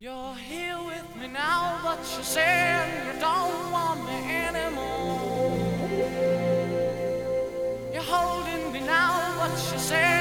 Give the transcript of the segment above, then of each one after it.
You're here with me now, but you said you don't want me anymore. You're holding me now, but you said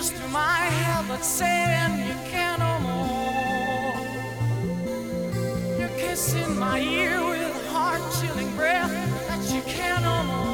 fingers through my hair, but saying you can't no more. You're kissing my ear with heart chilling breath that you can't no more.